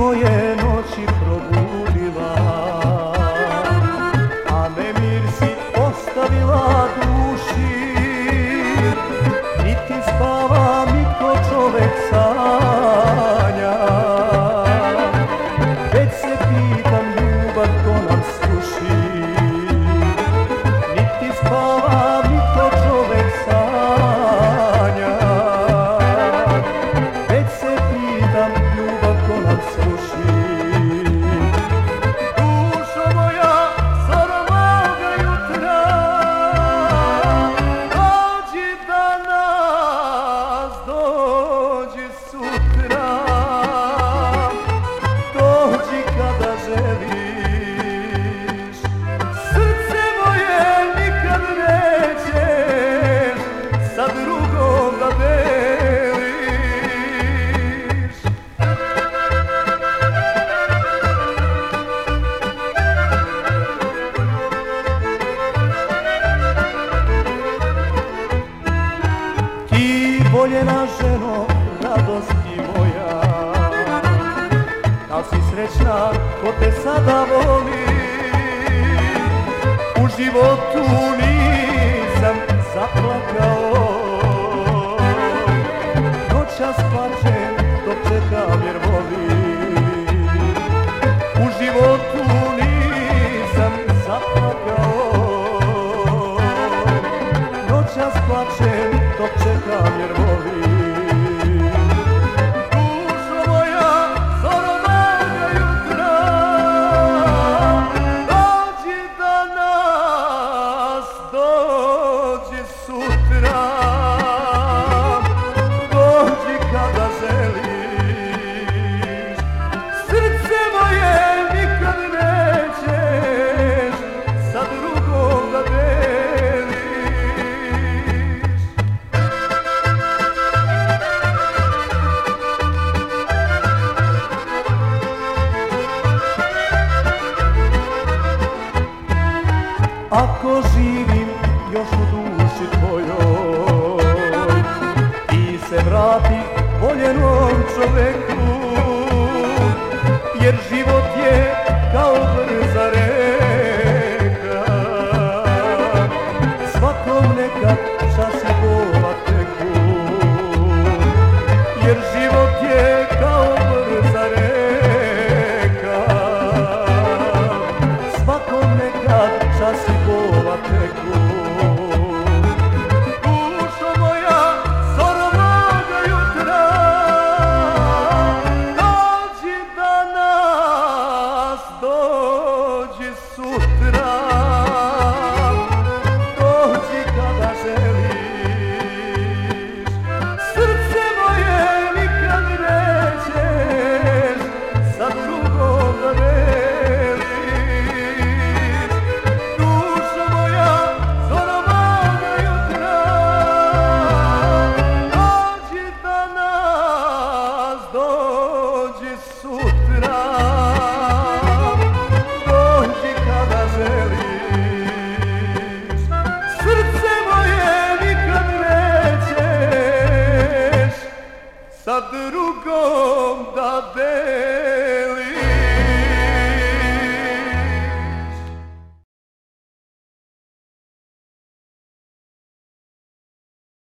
moje noći probudila. Voljena ženo, radosti moja. Da si srećna ko te sada voli? U životu nisam zaplakao sutra Dođi kada želiš Srce moje Sa drugom da deliš Ako živim još u duši se vrati voljenom čoveku Jer život je kao brza reka. Svakom nekad čas i bola teku Jer život je kao brza reka. Svakom nekad čas i bola teku the